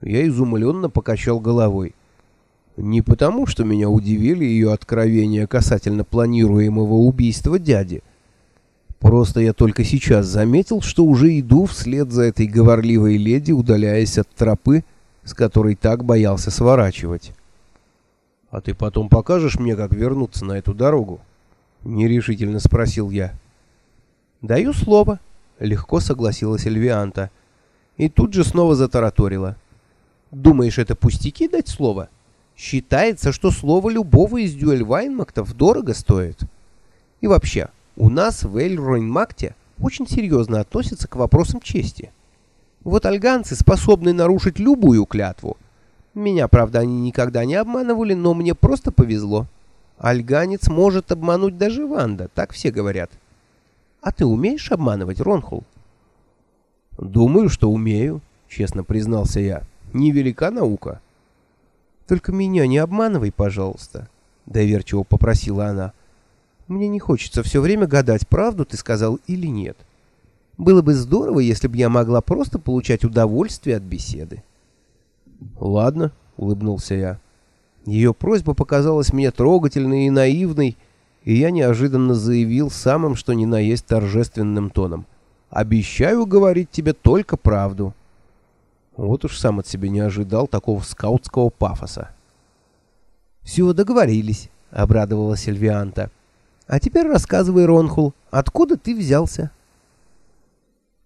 Я изумленно покачал головой. Не потому, что меня удивили ее откровения касательно планируемого убийства дяди. Просто я только сейчас заметил, что уже иду вслед за этой говорливой леди, удаляясь от тропы, с которой так боялся сворачивать. «А ты потом покажешь мне, как вернуться на эту дорогу?» — нерешительно спросил я. «Даю слово», — легко согласилась Эльвианта. И тут же снова затараторила. «Думаешь, это пустяки дать слово? Считается, что слово любого из дюэль-вайнмактов дорого стоит. И вообще, у нас в Эльройнмакте очень серьезно относятся к вопросам чести. Вот альганцы способны нарушить любую клятву. Меня, правда, они никогда не обманывали, но мне просто повезло. Альганец может обмануть даже Ванда, так все говорят. А ты умеешь обманывать, Ронхул? Думаю, что умею, честно признался я. Невелика наука. Только меня не обманывай, пожалуйста, доверчиво попросила она. Мне не хочется все время гадать, правду ты сказал или нет. Было бы здорово, если бы я могла просто получать удовольствие от беседы. Ладно, улыбнулся я. Ее просьба показалась мне трогательной и наивной, и я неожиданно заявил самым что ни на есть торжественным тоном: "Обещаю говорить тебе только правду". Вот уж сам от себя не ожидал такого скаутского пафоса. «Все, договорились», — обрадовалась Сильвианта. «А теперь рассказывай, Ронхул, откуда ты взялся?»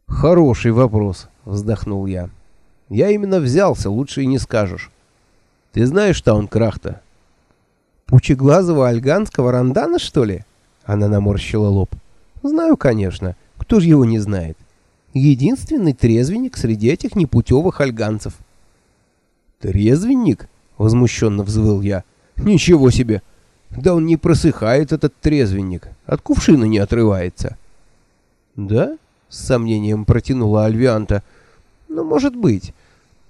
«Хороший вопрос», — вздохнул я. «Я именно взялся, лучше и не скажешь. Ты знаешь Таункрахта?» «Пучеглазого альганского рандана, что ли?» Она наморщила лоб. «Знаю, конечно. Кто же его не знает? Единственный трезвенник среди этих непутевых альганцев». «Трезвенник?» — возмущенно взвыл я. «Ничего себе! Да он не просыхает, этот трезвенник. От кувшина не отрывается». «Да?» с сомнением протянула Альвианта. Ну, может быть.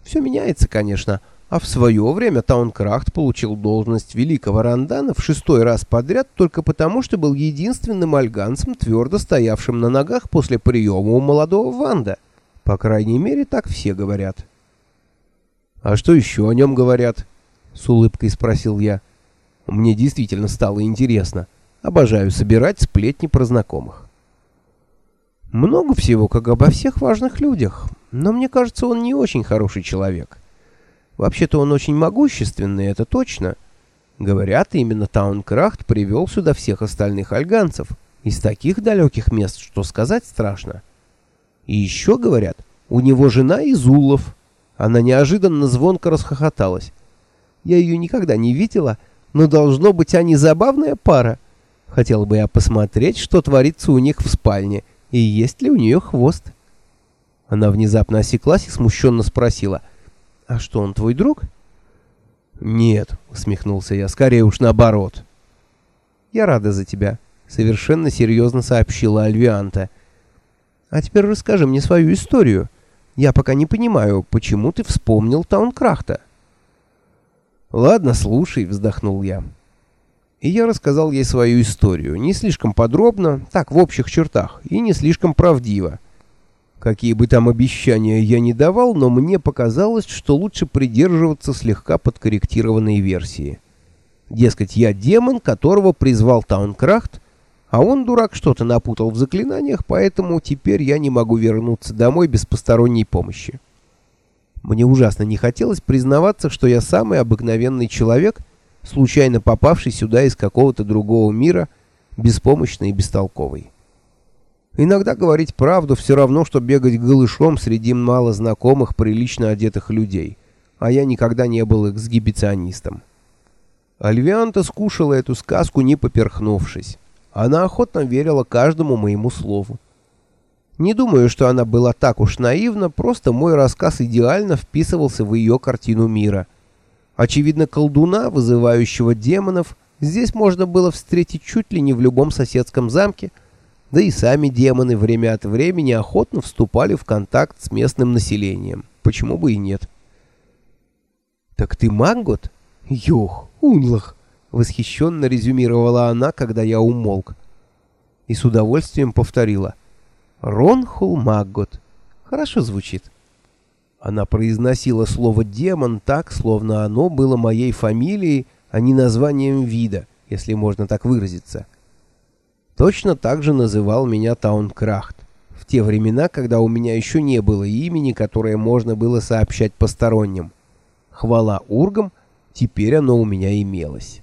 Все меняется, конечно. А в свое время Таункрахт получил должность великого Рандана в шестой раз подряд только потому, что был единственным альганцем, твердо стоявшим на ногах после приема у молодого Ванда. По крайней мере, так все говорят. «А что еще о нем говорят?» — с улыбкой спросил я. Мне действительно стало интересно. Обожаю собирать сплетни про знакомых. Много всего, как обо всех важных людях, но мне кажется, он не очень хороший человек. Вообще-то он очень могущественный, это точно. Говорят, именно Таункрахт привел сюда всех остальных альганцев, из таких далеких мест, что сказать страшно. И еще говорят, у него жена из Улов. Она неожиданно звонко расхохоталась. Я ее никогда не видела, но должно быть они забавная пара. Хотел бы я посмотреть, что творится у них в спальне, и есть ли у нее хвост. Она внезапно осеклась и смущенно спросила, «А что, он твой друг?» «Нет», — усмехнулся я, — «скорее уж наоборот». «Я рада за тебя», — совершенно серьезно сообщила Альвианта. «А теперь расскажи мне свою историю. Я пока не понимаю, почему ты вспомнил Таункрахта». «Ладно, слушай», — вздохнул я. И я рассказал ей свою историю, не слишком подробно, так, в общих чертах, и не слишком правдиво. Какие бы там обещания я ни давал, но мне показалось, что лучше придерживаться слегка подкорректированной версии. Дескать, я демон, которого призвал Таункрахт, а он, дурак, что-то напутал в заклинаниях, поэтому теперь я не могу вернуться домой без посторонней помощи. Мне ужасно не хотелось признаваться, что я самый обыкновенный человек — случайно попавший сюда из какого-то другого мира, беспомощный и бестолковый. Иногда говорить правду все равно, что бегать голышом среди мало знакомых, прилично одетых людей, а я никогда не был эксгибиционистом. Альвианта скушала эту сказку, не поперхнувшись. Она охотно верила каждому моему слову. Не думаю, что она была так уж наивна, просто мой рассказ идеально вписывался в ее картину мира — Очевидно, колдуна, вызывающего демонов, здесь можно было встретить чуть ли не в любом соседском замке, да и сами демоны время от времени охотно вступали в контакт с местным населением. Почему бы и нет? «Так ты Мангот?» «Ёх, унлах!» — восхищенно резюмировала она, когда я умолк. И с удовольствием повторила. «Ронхул Маггот. Хорошо звучит». Она произносила слово «демон» так, словно оно было моей фамилией, а не названием вида, если можно так выразиться. Точно так же называл меня Таункрахт, в те времена, когда у меня еще не было имени, которое можно было сообщать посторонним. Хвала ургам, теперь оно у меня имелось.